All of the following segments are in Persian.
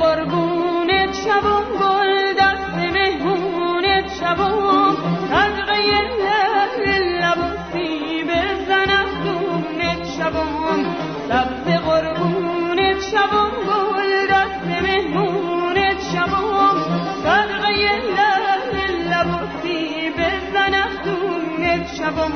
قربونت شبم گل دست مهمونت شبم. تلقه لب سیب زنم دونت شبم. سبز قربونت شبم گل دست مهمونت شبم. تلقه لب سیب زنم دونت شبم.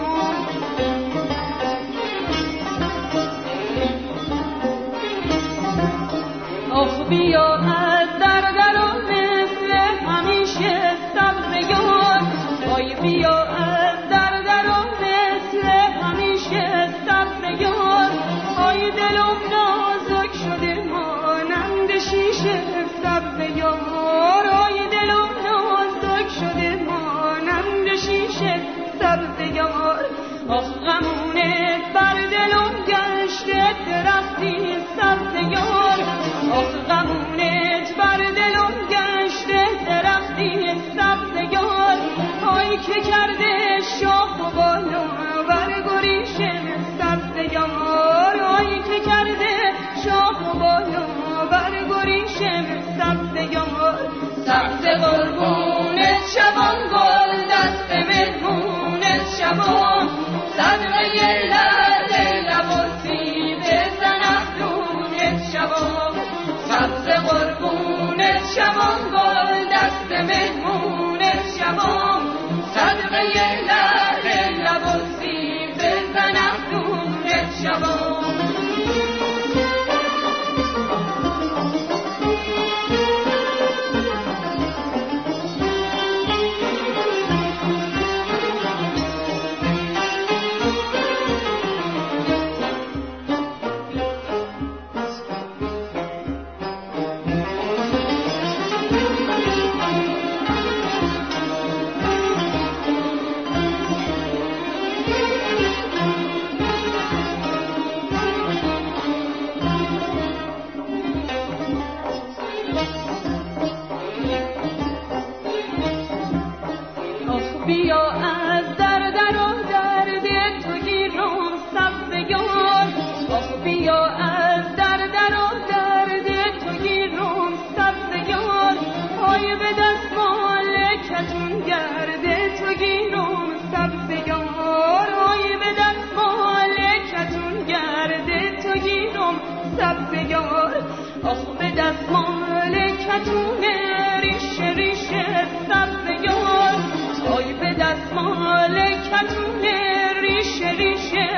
گشته درختی سبز یار آخ غمونت بر دلم گشته درختی سبزگار آی که کرده Shabon بیا از در در و درد تو گیرم سبزگار آخ بیا از در در و درد تو گیرم سبزگار آی به دست مالکتون گرده تو گیرم سبزگار آی به دست مالکتون گرده تو گیرم سبزگار آخ مالکتون ریشه ریشه.